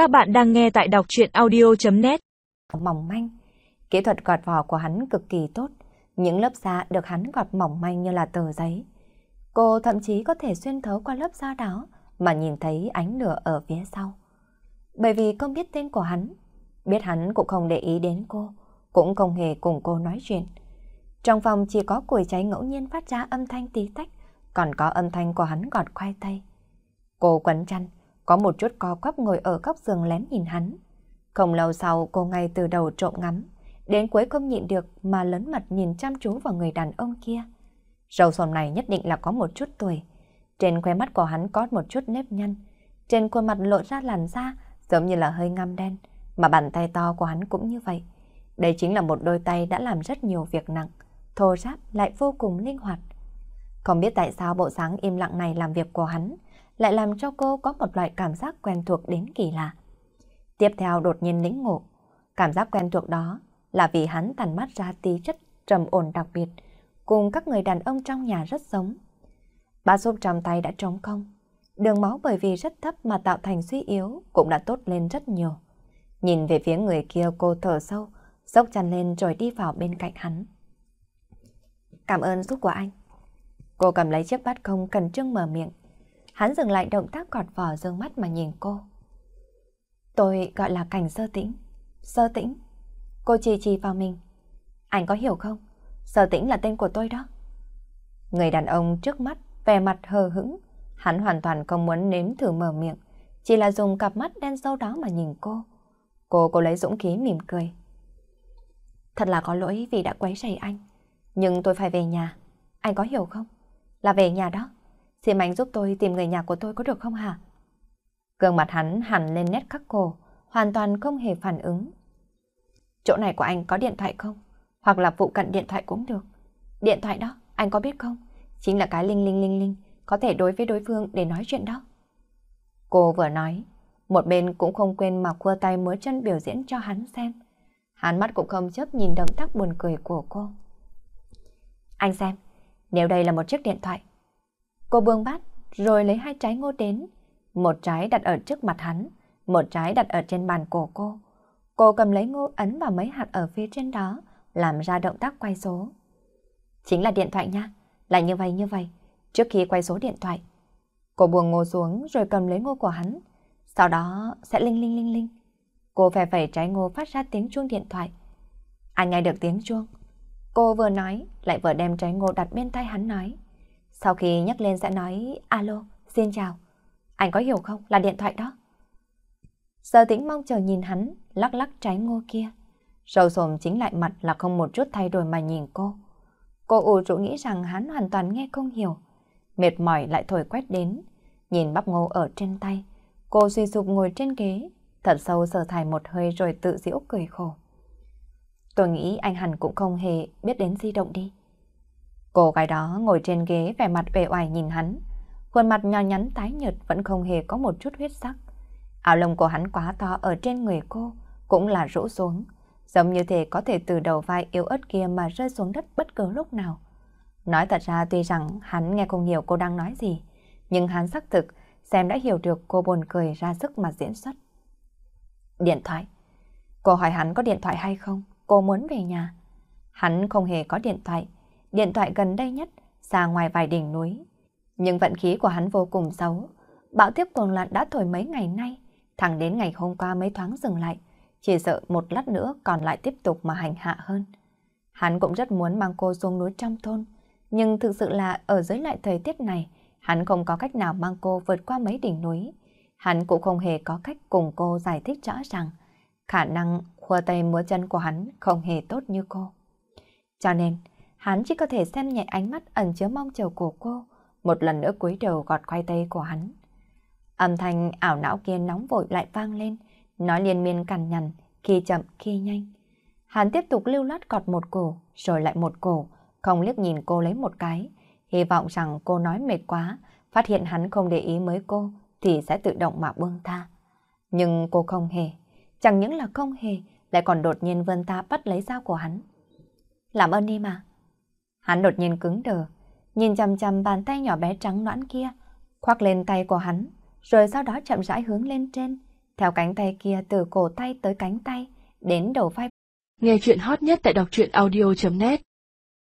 Các bạn đang nghe tại đọc chuyện audio.net Mỏng manh. Kỹ thuật gọt vỏ của hắn cực kỳ tốt. Những lớp da được hắn gọt mỏng manh như là tờ giấy. Cô thậm chí có thể xuyên thấu qua lớp da đó mà nhìn thấy ánh lửa ở phía sau. Bởi vì không biết tên của hắn, biết hắn cũng không để ý đến cô, cũng không hề cùng cô nói chuyện. Trong phòng chỉ có củi cháy ngẫu nhiên phát ra âm thanh tí tách, còn có âm thanh của hắn gọt khoai tây. Cô quấn chăn, có một chút co quắp ngồi ở góc giường lén nhìn hắn. Không lâu sau cô ngay từ đầu trộm ngắm, đến cuối không nhịn được mà lớn mặt nhìn chăm chú vào người đàn ông kia. Râu sồn này nhất định là có một chút tuổi. Trên khóe mắt của hắn có một chút nếp nhăn. Trên khuôn mặt lộ ra làn da giống như là hơi ngăm đen, mà bàn tay to của hắn cũng như vậy. Đây chính là một đôi tay đã làm rất nhiều việc nặng, thô ráp lại vô cùng linh hoạt. Không biết tại sao bộ dáng im lặng này làm việc của hắn lại làm cho cô có một loại cảm giác quen thuộc đến kỳ lạ. Tiếp theo đột nhiên lĩnh ngộ, cảm giác quen thuộc đó là vì hắn tàn mắt ra tí chất trầm ổn đặc biệt, cùng các người đàn ông trong nhà rất giống. Ba xúc trong tay đã trống không, đường máu bởi vì rất thấp mà tạo thành suy yếu cũng đã tốt lên rất nhiều. Nhìn về phía người kia cô thở sâu, dốc chăn lên rồi đi vào bên cạnh hắn. Cảm ơn giúp của anh. Cô cầm lấy chiếc bát không cần trưng mở miệng. Hắn dừng lại động tác cọt vỏ dương mắt mà nhìn cô. Tôi gọi là cảnh sơ tĩnh. Sơ tĩnh. Cô chỉ chỉ vào mình. Anh có hiểu không? Sơ tĩnh là tên của tôi đó. Người đàn ông trước mắt, vẻ mặt hờ hững. Hắn hoàn toàn không muốn nếm thử mở miệng. Chỉ là dùng cặp mắt đen sâu đó mà nhìn cô. Cô cố lấy dũng khí mỉm cười. Thật là có lỗi vì đã quấy rầy anh. Nhưng tôi phải về nhà. Anh có hiểu không? Là về nhà đó. Xin anh giúp tôi tìm người nhà của tôi có được không hả? Gương mặt hắn hẳn lên nét khắc cổ, hoàn toàn không hề phản ứng. Chỗ này của anh có điện thoại không? Hoặc là phụ cận điện thoại cũng được. Điện thoại đó, anh có biết không? Chính là cái linh linh linh linh, có thể đối với đối phương để nói chuyện đó. Cô vừa nói, một bên cũng không quên mà cua tay múa chân biểu diễn cho hắn xem. Hắn mắt cũng không chấp nhìn động tác buồn cười của cô. Anh xem, nếu đây là một chiếc điện thoại, Cô buông bát, rồi lấy hai trái ngô đến. Một trái đặt ở trước mặt hắn, một trái đặt ở trên bàn cổ cô. Cô cầm lấy ngô ấn vào mấy hạt ở phía trên đó, làm ra động tác quay số. Chính là điện thoại nha, là như vậy như vậy, trước khi quay số điện thoại. Cô buông ngô xuống rồi cầm lấy ngô của hắn, sau đó sẽ linh linh linh linh. Cô phải phải trái ngô phát ra tiếng chuông điện thoại. Anh nghe được tiếng chuông. Cô vừa nói, lại vừa đem trái ngô đặt bên tay hắn nói. Sau khi nhắc lên sẽ nói alo, xin chào. Anh có hiểu không? Là điện thoại đó. Giờ tĩnh mong chờ nhìn hắn, lắc lắc trái ngô kia. Sầu sồm chính lại mặt là không một chút thay đổi mà nhìn cô. Cô ủ rũ nghĩ rằng hắn hoàn toàn nghe không hiểu. Mệt mỏi lại thổi quét đến. Nhìn bắp ngô ở trên tay. Cô suy sụp ngồi trên ghế. Thật sâu sờ thải một hơi rồi tự giễu cười khổ. Tôi nghĩ anh hẳn cũng không hề biết đến di động đi. Cô gái đó ngồi trên ghế vẻ mặt uể oải nhìn hắn, khuôn mặt nhỏ nhắn tái nhợt vẫn không hề có một chút huyết sắc. Áo lông của hắn quá to ở trên người cô, cũng là rũ xuống, giống như thể có thể từ đầu vai yếu ớt kia mà rơi xuống đất bất cứ lúc nào. Nói thật ra tuy rằng hắn nghe không hiểu cô đang nói gì, nhưng hắn xác thực xem đã hiểu được cô buồn cười ra sức mà diễn xuất. Điện thoại. Cô hỏi hắn có điện thoại hay không, cô muốn về nhà. Hắn không hề có điện thoại, điện thoại gần đây nhất, xa ngoài vài đỉnh núi. Nhưng vận khí của hắn vô cùng xấu. Bão tiếp cuồng loạn đã thổi mấy ngày nay, thẳng đến ngày hôm qua mới thoáng dừng lại. Chỉ sợ một lát nữa còn lại tiếp tục mà hành hạ hơn. Hắn cũng rất muốn mang cô xuống núi trong thôn, nhưng thực sự là ở dưới lại thời tiết này, hắn không có cách nào mang cô vượt qua mấy đỉnh núi. Hắn cũng không hề có cách cùng cô giải thích rõ ràng. Khả năng khua tay múa chân của hắn không hề tốt như cô. Cho nên, hắn chỉ có thể xem nhẹ ánh mắt ẩn chứa mong chờ của cô, một lần nữa cúi đầu gọt khoai tây của hắn. Âm thanh ảo não kia nóng vội lại vang lên, nói liên miên cằn nhằn, khi chậm khi nhanh. Hắn tiếp tục lưu loát gọt một cổ, rồi lại một cổ, không liếc nhìn cô lấy một cái, hy vọng rằng cô nói mệt quá, phát hiện hắn không để ý mới cô, thì sẽ tự động mà buông tha. Nhưng cô không hề, chẳng những là không hề, lại còn đột nhiên vươn ta bắt lấy dao của hắn. Làm ơn đi mà. Hắn đột nhiên cứng đờ, nhìn chằm chằm bàn tay nhỏ bé trắng noãn kia, khoác lên tay của hắn, rồi sau đó chậm rãi hướng lên trên, theo cánh tay kia từ cổ tay tới cánh tay, đến đầu vai. Nghe chuyện hot nhất tại đọc truyện audio.net